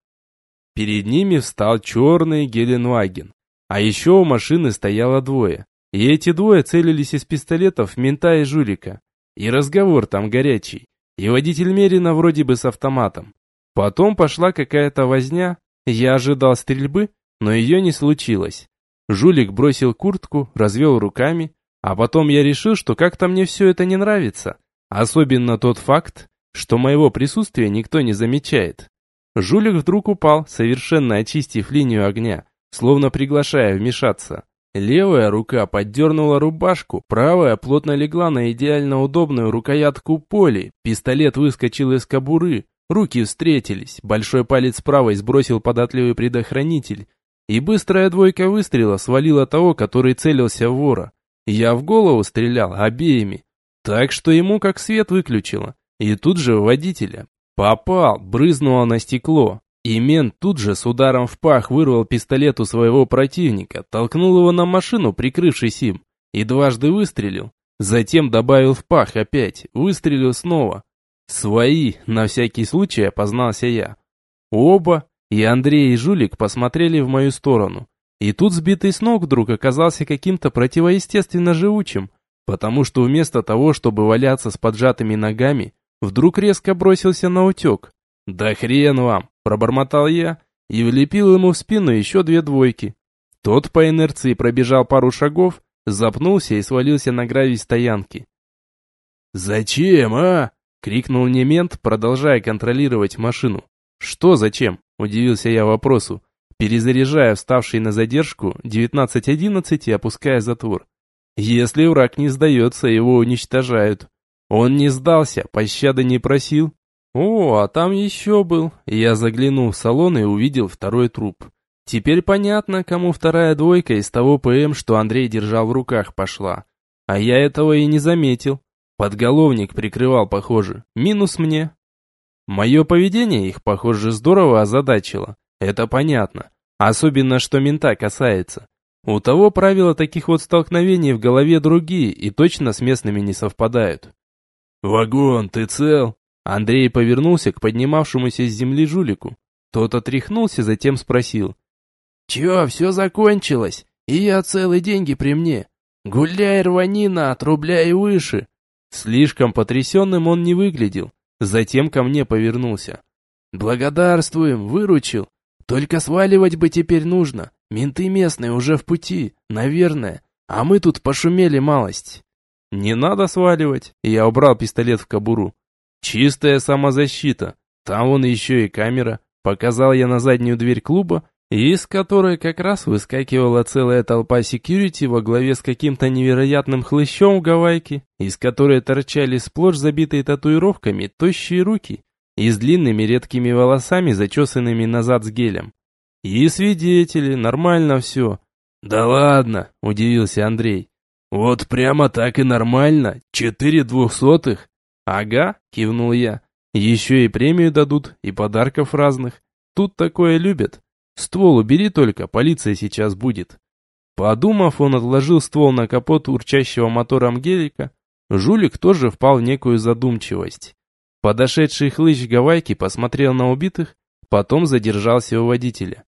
Перед ними встал черный Геленваген. А еще у машины стояло двое. И эти двое целились из пистолетов мента и жулика. И разговор там горячий. И водитель Мерина вроде бы с автоматом. Потом пошла какая-то возня. Я ожидал стрельбы, но ее не случилось. Жулик бросил куртку, развел руками, а потом я решил, что как-то мне все это не нравится. Особенно тот факт, что моего присутствия никто не замечает. Жулик вдруг упал, совершенно очистив линию огня, словно приглашая вмешаться. Левая рука поддернула рубашку, правая плотно легла на идеально удобную рукоятку поли, пистолет выскочил из кобуры, руки встретились, большой палец правой сбросил податливый предохранитель, и быстрая двойка выстрела свалила того, который целился в вора. Я в голову стрелял обеими, так что ему как свет выключило. И тут же водителя. Попал, брызнуло на стекло. И мент тут же с ударом в пах вырвал пистолет у своего противника, толкнул его на машину, прикрывшись им, и дважды выстрелил. Затем добавил в пах опять, выстрелил снова. Свои, на всякий случай, опознался я. Оба, и Андрей и Жулик посмотрели в мою сторону. И тут сбитый с ног вдруг оказался каким-то противоестественно живучим, потому что вместо того, чтобы валяться с поджатыми ногами, вдруг резко бросился на утек. «Да хрен вам!» – пробормотал я и влепил ему в спину еще две двойки. Тот по инерции пробежал пару шагов, запнулся и свалился на гравий стоянки. «Зачем, а?» — крикнул немент, продолжая контролировать машину. «Что зачем?» — удивился я вопросу перезаряжая вставший на задержку 1911 и опуская затвор. Если враг не сдается, его уничтожают. Он не сдался, пощады не просил. О, а там еще был. Я заглянул в салон и увидел второй труп. Теперь понятно, кому вторая двойка из того ПМ, что Андрей держал в руках, пошла. А я этого и не заметил. Подголовник прикрывал, похоже. Минус мне. Мое поведение их, похоже, здорово озадачило. Это понятно. Особенно, что мента касается. У того правила таких вот столкновений в голове другие и точно с местными не совпадают. «Вагон, ты цел?» Андрей повернулся к поднимавшемуся с земли жулику. Тот отряхнулся, затем спросил. «Чё, все закончилось? И я целые деньги при мне. Гуляй, рванина, от рубля и выше». Слишком потрясенным он не выглядел. Затем ко мне повернулся. «Благодарствуем, выручил. Только сваливать бы теперь нужно. Менты местные уже в пути, наверное. А мы тут пошумели малость. Не надо сваливать. Я убрал пистолет в кобуру. Чистая самозащита. Там вон еще и камера. Показал я на заднюю дверь клуба, из которой как раз выскакивала целая толпа секьюрити во главе с каким-то невероятным хлыщом в гавайке, из которой торчали сплошь забитые татуировками тощие руки и с длинными редкими волосами, зачесанными назад с гелем. И свидетели, нормально все. «Да ладно», — удивился Андрей. «Вот прямо так и нормально? Четыре двухсотых?» «Ага», — кивнул я. «Еще и премию дадут, и подарков разных. Тут такое любят». Ствол убери только, полиция сейчас будет. Подумав, он отложил ствол на капот урчащего мотором гелика. Жулик тоже впал в некую задумчивость. Подошедший хлыщ Гавайки посмотрел на убитых, потом задержался у водителя.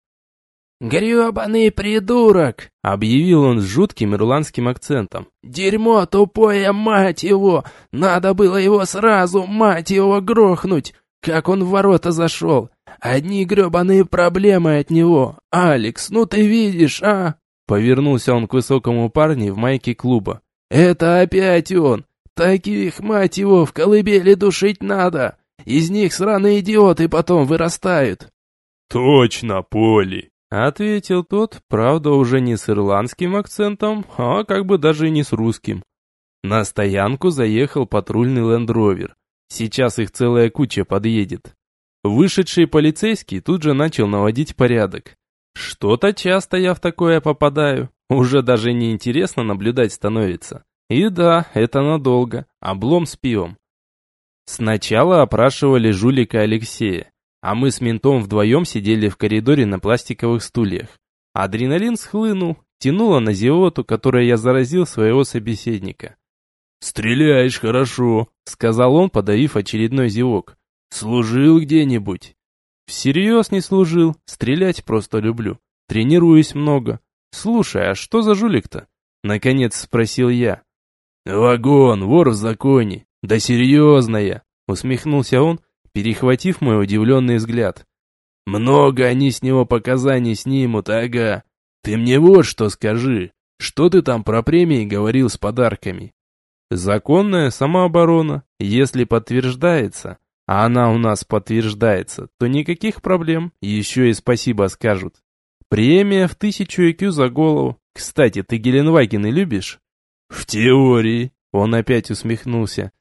«Гребаный придурок!» — объявил он с жутким ирландским акцентом. «Дерьмо тупое, мать его! Надо было его сразу, мать его, грохнуть! Как он в ворота зашел! Одни гребаные проблемы от него. Алекс, ну ты видишь, а? Повернулся он к высокому парню в майке клуба. Это опять он. Таких, мать его, в колыбели душить надо. Из них сраные идиоты потом вырастают. Точно, Поли. Ответил тот, правда уже не с ирландским акцентом, а как бы даже и не с русским. На стоянку заехал патрульный лендровер. Сейчас их целая куча подъедет. Вышедший полицейский тут же начал наводить порядок. Что-то часто я в такое попадаю. Уже даже неинтересно наблюдать становится. И да, это надолго. Облом с пивом. Сначала опрашивали жулика Алексея, а мы с ментом вдвоем сидели в коридоре на пластиковых стульях. Адреналин схлынул, тянуло на зевоту, которой я заразил своего собеседника. «Стреляешь хорошо», — сказал он, подавив очередной зевок. Служил где-нибудь? Всерьез не служил, стрелять просто люблю. Тренируюсь много. Слушай, а что за жулик-то? Наконец спросил я. Вагон, вор в законе. Да серьезно я. Усмехнулся он, перехватив мой удивленный взгляд. Много они с него показаний снимут, ага. Ты мне вот что скажи. Что ты там про премии говорил с подарками? Законная самооборона, если подтверждается, а она у нас подтверждается, то никаких проблем, еще и спасибо скажут. Премия в тысячу IQ за голову. Кстати, ты Геленвагены любишь? В теории. Он опять усмехнулся.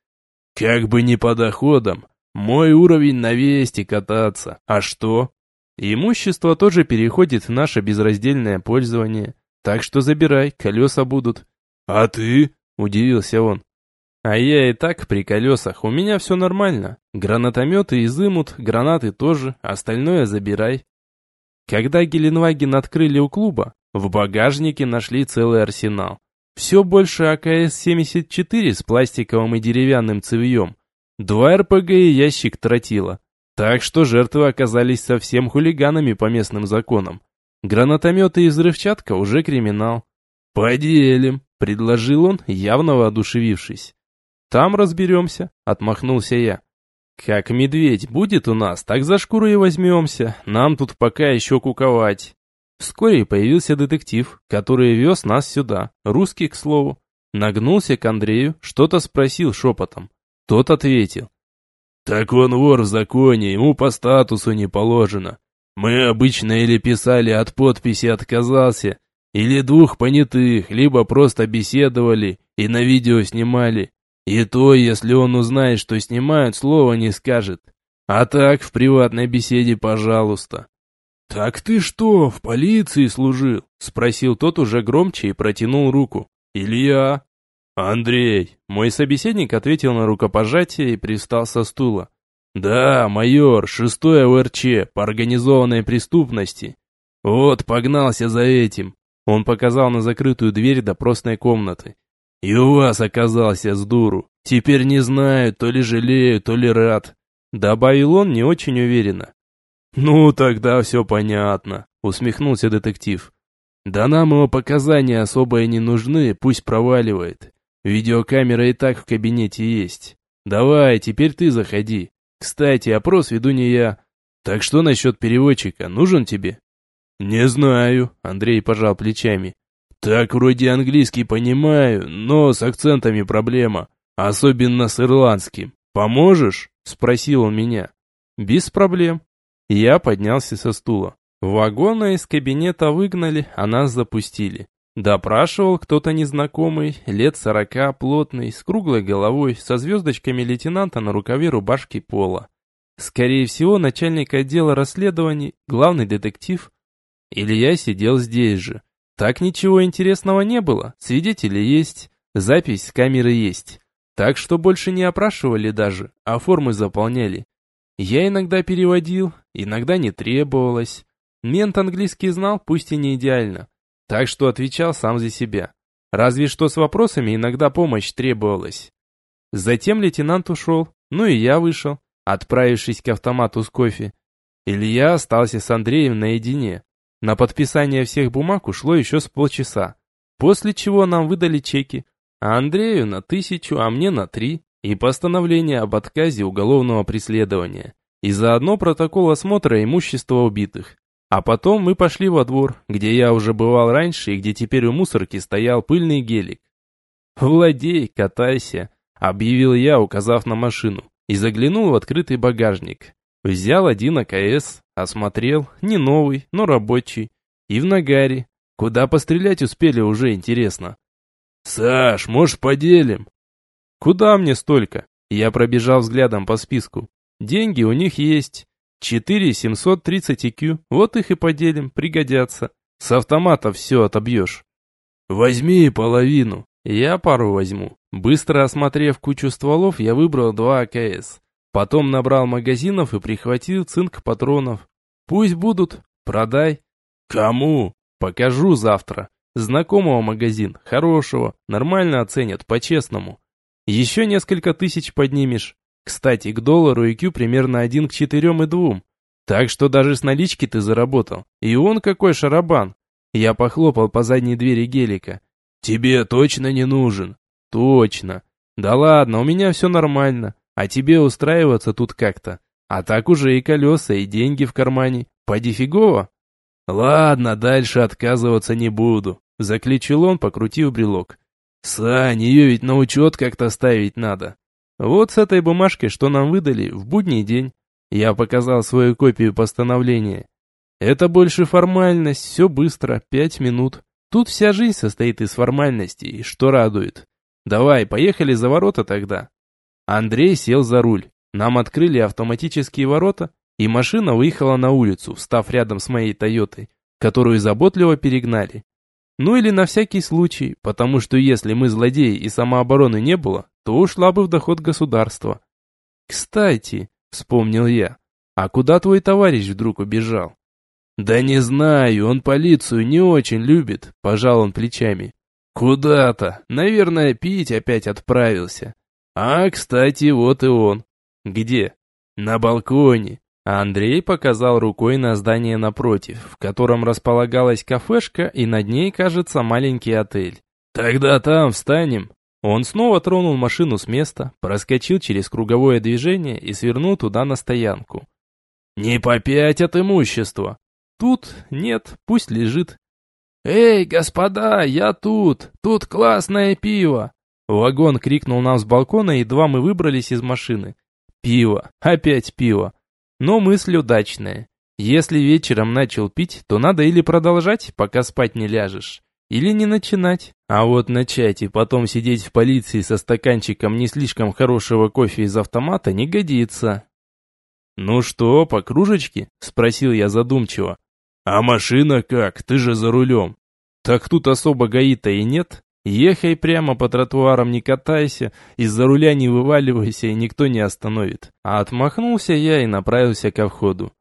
Как бы не по доходам. Мой уровень на вести кататься. А что? Имущество тоже переходит в наше безраздельное пользование. Так что забирай, колеса будут. А ты? Удивился он. А я и так при колесах, у меня все нормально. Гранатометы изымут, гранаты тоже, остальное забирай. Когда Геленваген открыли у клуба, в багажнике нашли целый арсенал. Все больше АКС-74 с пластиковым и деревянным цевьем, два РПГ и ящик тротила. Так что жертвы оказались совсем хулиганами по местным законам. Гранатометы и взрывчатка уже криминал. «Поделим», — предложил он, явно воодушевившись. «Там разберемся», — отмахнулся я. «Как медведь будет у нас, так за шкуру и возьмемся. Нам тут пока еще куковать». Вскоре появился детектив, который вез нас сюда, русский, к слову. Нагнулся к Андрею, что-то спросил шепотом. Тот ответил. «Так он вор в законе, ему по статусу не положено. Мы обычно или писали от подписи «отказался», или двух понятых, либо просто беседовали и на видео снимали. И то, если он узнает, что снимают, слова не скажет. А так, в приватной беседе, пожалуйста. «Так ты что, в полиции служил?» Спросил тот уже громче и протянул руку. «Илья?» «Андрей!» Мой собеседник ответил на рукопожатие и пристал со стула. «Да, майор, шестое ОРЧ по организованной преступности. Вот, погнался за этим». Он показал на закрытую дверь допросной комнаты. И у вас оказался с дуру. Теперь не знаю, то ли жалею, то ли рад. Добавил он не очень уверенно. Ну, тогда все понятно, усмехнулся детектив. Да нам его показания особо и не нужны, пусть проваливает. Видеокамера и так в кабинете есть. Давай, теперь ты заходи. Кстати, опрос веду не я. Так что насчет переводчика, нужен тебе? Не знаю, Андрей пожал плечами. Так вроде английский понимаю, но с акцентами проблема, особенно с ирландским. Поможешь? Спросил он меня. Без проблем. Я поднялся со стула. Вагона из кабинета выгнали, а нас запустили. Допрашивал кто-то незнакомый, лет сорока, плотный, с круглой головой, со звездочками лейтенанта на рукаве рубашки пола. Скорее всего, начальник отдела расследований, главный детектив. Илья сидел здесь же. Так ничего интересного не было, свидетели есть, запись с камеры есть. Так что больше не опрашивали даже, а формы заполняли. Я иногда переводил, иногда не требовалось. Мент английский знал, пусть и не идеально. Так что отвечал сам за себя. Разве что с вопросами иногда помощь требовалась. Затем лейтенант ушел, ну и я вышел, отправившись к автомату с кофе. Илья остался с Андреем наедине. На подписание всех бумаг ушло еще с полчаса. После чего нам выдали чеки, а Андрею на тысячу, а мне на три, и постановление об отказе уголовного преследования, и заодно протокол осмотра имущества убитых. А потом мы пошли во двор, где я уже бывал раньше и где теперь у мусорки стоял пыльный гелик. «Владей, катайся», — объявил я, указав на машину, и заглянул в открытый багажник. Взял один АКС, осмотрел, не новый, но рабочий, и в нагаре. Куда пострелять успели уже интересно. «Саш, может, поделим?» «Куда мне столько?» Я пробежал взглядом по списку. «Деньги у них есть. 4 730 IQ, вот их и поделим, пригодятся. С автомата все отобьешь». «Возьми половину». «Я пару возьму». Быстро осмотрев кучу стволов, я выбрал два АКС. Потом набрал магазинов и прихватил цинк патронов. «Пусть будут. Продай». «Кому?» «Покажу завтра. Знакомого магазин, хорошего, нормально оценят, по-честному. Еще несколько тысяч поднимешь. Кстати, к доллару IQ примерно один к четырем и двум. Так что даже с налички ты заработал. И он какой шарабан. Я похлопал по задней двери гелика. Тебе точно не нужен? Точно. Да ладно, у меня все нормально. А тебе устраиваться тут как-то. А так уже и колеса, и деньги в кармане. Поди фигово. «Ладно, дальше отказываться не буду», — заключил он, покрутив брелок. «Сань, ее ведь на учет как-то ставить надо. Вот с этой бумажкой, что нам выдали, в будний день. Я показал свою копию постановления. Это больше формальность, все быстро, пять минут. Тут вся жизнь состоит из формальностей, что радует. Давай, поехали за ворота тогда». Андрей сел за руль. Нам открыли автоматические ворота, и машина выехала на улицу, встав рядом с моей Тойотой, которую заботливо перегнали. Ну или на всякий случай, потому что если мы злодеи и самообороны не было, то ушла бы в доход государства. Кстати, вспомнил я, а куда твой товарищ вдруг убежал? Да не знаю, он полицию не очень любит, пожал он плечами. Куда-то, наверное, пить опять отправился. А, кстати, вот и он. Где? На балконе. Андрей показал рукой на здание напротив, в котором располагалась кафешка и над ней, кажется, маленький отель. «Тогда там встанем». Он снова тронул машину с места, проскочил через круговое движение и свернул туда на стоянку. «Не попять от имущества!» «Тут нет, пусть лежит». «Эй, господа, я тут! Тут классное пиво!» Вагон крикнул нам с балкона, едва мы выбрались из машины. «Пиво! Опять пиво!» Но мысль удачная. Если вечером начал пить, то надо или продолжать, пока спать не ляжешь, или не начинать. А вот начать и потом сидеть в полиции со стаканчиком не слишком хорошего кофе из автомата не годится. «Ну что, по кружечке?» – спросил я задумчиво. «А машина как? Ты же за рулем». «Так тут особо гаи-то и нет. Ехай прямо по тротуарам, не катайся, из-за руля не вываливайся, и никто не остановит. А отмахнулся я и направился ко входу.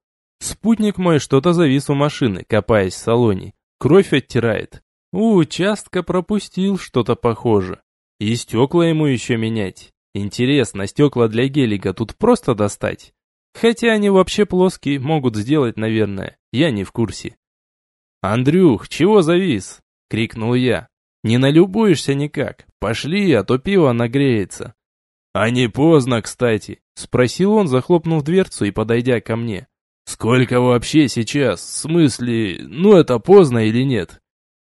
Спутник мой что-то завис у машины, копаясь в салоне. Кровь оттирает. У участка пропустил что-то похоже. И стекла ему еще менять. Интересно, стекла для гелика тут просто достать? Хотя они вообще плоские, могут сделать, наверное. Я не в курсе. «Андрюх, чего завис?» — крикнул я. Не налюбуешься никак. Пошли, а то пиво нагреется. А не поздно, кстати, спросил он, захлопнув дверцу и подойдя ко мне. Сколько вообще сейчас? В смысле, ну это поздно или нет?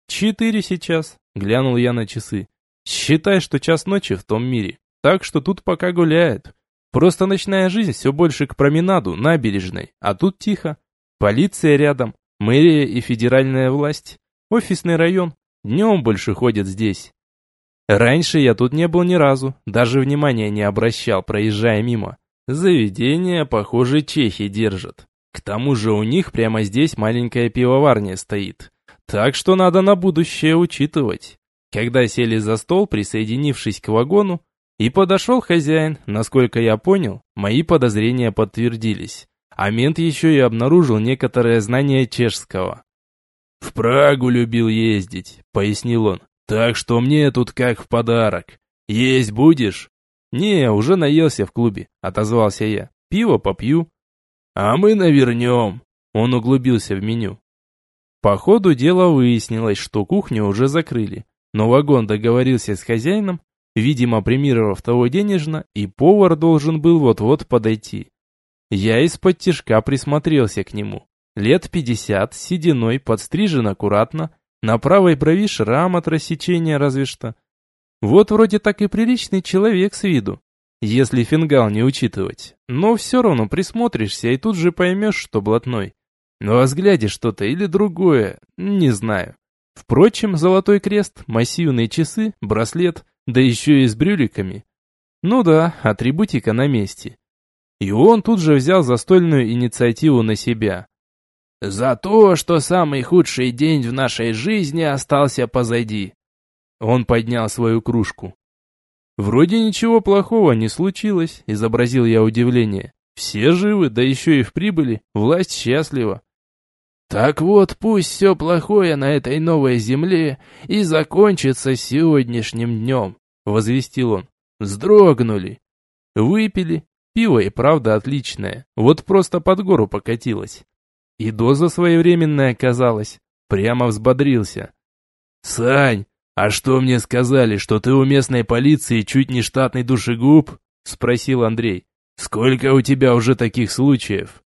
Четыре сейчас, глянул я на часы. Считай, что час ночи в том мире. Так что тут пока гуляют. Просто ночная жизнь все больше к променаду, набережной, а тут тихо. Полиция рядом. Мэрия и федеральная власть. Офисный район. Днем больше ходят здесь. Раньше я тут не был ни разу, даже внимания не обращал, проезжая мимо. Заведение, похоже, чехи держат. К тому же у них прямо здесь маленькая пивоварня стоит. Так что надо на будущее учитывать. Когда сели за стол, присоединившись к вагону, и подошел хозяин, насколько я понял, мои подозрения подтвердились. А мент еще и обнаружил некоторое знание чешского. «В Прагу любил ездить», — пояснил он. «Так что мне тут как в подарок. Есть будешь?» «Не, уже наелся в клубе», — отозвался я. «Пиво попью». «А мы навернем», — он углубился в меню. По ходу дела выяснилось, что кухню уже закрыли, но вагон договорился с хозяином, видимо, премировав того денежно, и повар должен был вот-вот подойти. Я из-под тишка присмотрелся к нему. Лет пятьдесят, сединой, подстрижен аккуратно, на правой брови шрам от рассечения разве что. Вот вроде так и приличный человек с виду, если фингал не учитывать. Но все равно присмотришься и тут же поймешь, что блатной. Но во взгляде что-то или другое, не знаю. Впрочем, золотой крест, массивные часы, браслет, да еще и с брюликами. Ну да, атрибутика на месте. И он тут же взял застольную инициативу на себя. «За то, что самый худший день в нашей жизни остался позади». Он поднял свою кружку. «Вроде ничего плохого не случилось», — изобразил я удивление. «Все живы, да еще и в прибыли, власть счастлива. Так вот, пусть все плохое на этой новой земле и закончится сегодняшним днем, возвестил он. Вздрогнули. Выпили. Пиво и правда отличное. Вот просто под гору покатилось. И доза своевременная оказалась. Прямо взбодрился. «Сань, а что мне сказали, что ты у местной полиции чуть не штатный душегуб?» Спросил Андрей. «Сколько у тебя уже таких случаев?»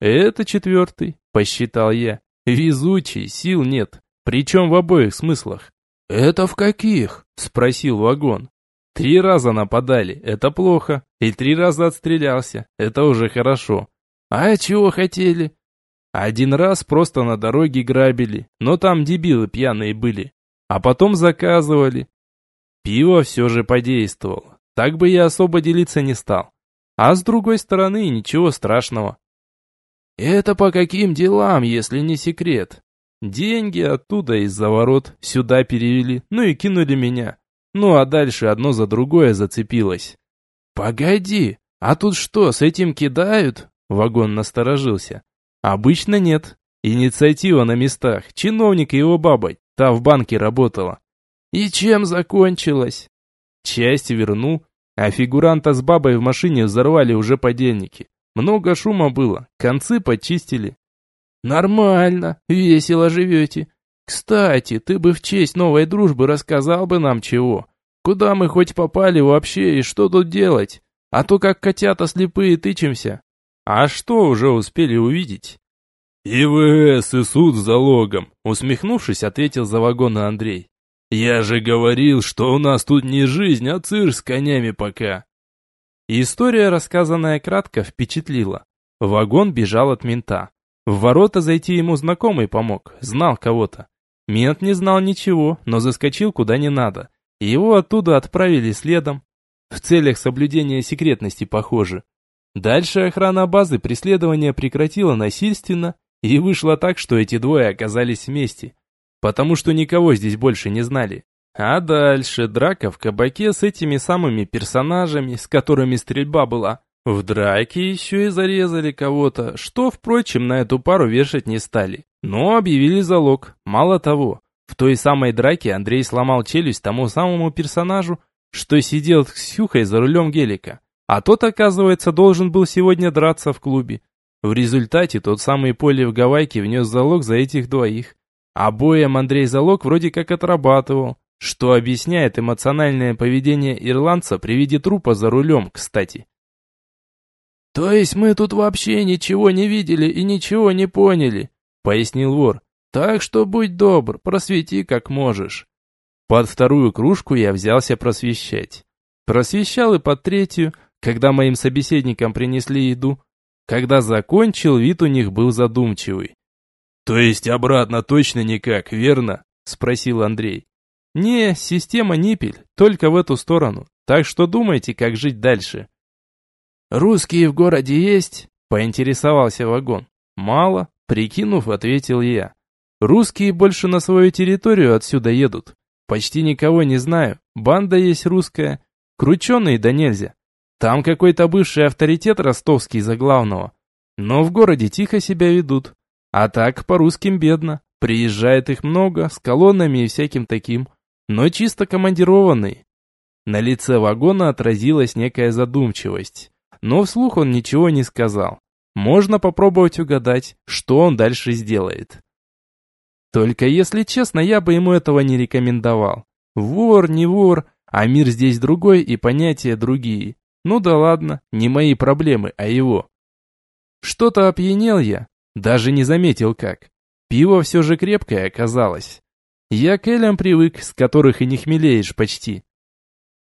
«Это четвертый», — посчитал я. «Везучий, сил нет, причем в обоих смыслах». «Это в каких?» — спросил вагон. «Три раза нападали, это плохо, и три раза отстрелялся, это уже хорошо». «А чего хотели?» «Один раз просто на дороге грабили, но там дебилы пьяные были, а потом заказывали». Пиво все же подействовало, так бы я особо делиться не стал. А с другой стороны, ничего страшного. «Это по каким делам, если не секрет?» Деньги оттуда из-за ворот сюда перевели, ну и кинули меня. Ну а дальше одно за другое зацепилось. «Погоди, а тут что, с этим кидают?» Вагон насторожился. «Обычно нет. Инициатива на местах. Чиновник и его баба, та в банке работала». «И чем закончилось?» Часть вернул, а фигуранта с бабой в машине взорвали уже подельники. Много шума было, концы почистили. Нормально, весело живете. Кстати, ты бы в честь новой дружбы рассказал бы нам чего. Куда мы хоть попали вообще и что тут делать? А то как котята слепые тычемся. А что уже успели увидеть? ИВС и суд с залогом, усмехнувшись, ответил за вагона Андрей. Я же говорил, что у нас тут не жизнь, а цирк с конями пока. История, рассказанная кратко, впечатлила. Вагон бежал от мента. В ворота зайти ему знакомый помог, знал кого-то. Мент не знал ничего, но заскочил куда не надо. Его оттуда отправили следом. В целях соблюдения секретности, похоже. Дальше охрана базы преследование прекратила насильственно, и вышло так, что эти двое оказались вместе. Потому что никого здесь больше не знали. А дальше драка в кабаке с этими самыми персонажами, с которыми стрельба была. В драке еще и зарезали кого-то, что, впрочем, на эту пару вешать не стали. Но объявили залог. Мало того, в той самой драке Андрей сломал челюсть тому самому персонажу, что сидел с Ксюхой за рулем гелика. А тот, оказывается, должен был сегодня драться в клубе. В результате тот самый Поле в Гавайке внес залог за этих двоих. Обоим Андрей залог вроде как отрабатывал, что объясняет эмоциональное поведение ирландца при виде трупа за рулем, кстати. «То есть мы тут вообще ничего не видели и ничего не поняли», — пояснил вор. «Так что будь добр, просвети как можешь». Под вторую кружку я взялся просвещать. Просвещал и под третью, когда моим собеседникам принесли еду. Когда закончил, вид у них был задумчивый. То есть обратно точно никак, верно? Спросил Андрей. Не, система ниппель, только в эту сторону. Так что думайте, как жить дальше. Русские в городе есть? Поинтересовался вагон. Мало, прикинув, ответил я. Русские больше на свою территорию отсюда едут. Почти никого не знаю. Банда есть русская. Крученые да нельзя. Там какой-то бывший авторитет ростовский за главного. Но в городе тихо себя ведут. А так по русским бедно. Приезжает их много, с колоннами и всяким таким. Но чисто командированные. На лице вагона отразилась некая задумчивость. Но вслух он ничего не сказал. Можно попробовать угадать, что он дальше сделает. Только если честно, я бы ему этого не рекомендовал. Вор, не вор, а мир здесь другой и понятия другие. Ну да ладно, не мои проблемы, а его. Что-то опьянел я, даже не заметил как. Пиво все же крепкое оказалось. Я к элям привык, с которых и не хмелеешь почти.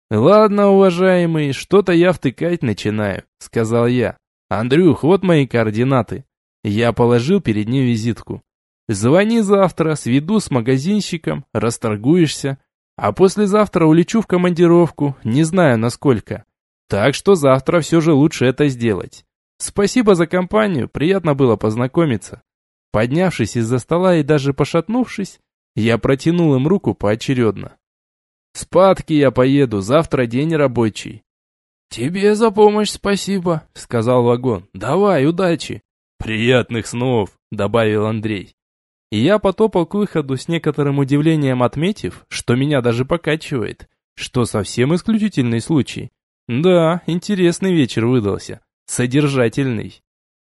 «Ладно, уважаемый, что-то я втыкать начинаю», — сказал я. «Андрюх, вот мои координаты». Я положил перед ним визитку. «Звони завтра, сведу с магазинщиком, расторгуешься, а послезавтра улечу в командировку, не знаю насколько. Так что завтра все же лучше это сделать. Спасибо за компанию, приятно было познакомиться. Поднявшись из-за стола и даже пошатнувшись, я протянул им руку поочередно. «Спадки я поеду, завтра день рабочий». «Тебе за помощь спасибо», — сказал вагон. «Давай, удачи». «Приятных снов», — добавил Андрей. И я потопал к выходу с некоторым удивлением отметив, что меня даже покачивает, что совсем исключительный случай. Да, интересный вечер выдался, содержательный.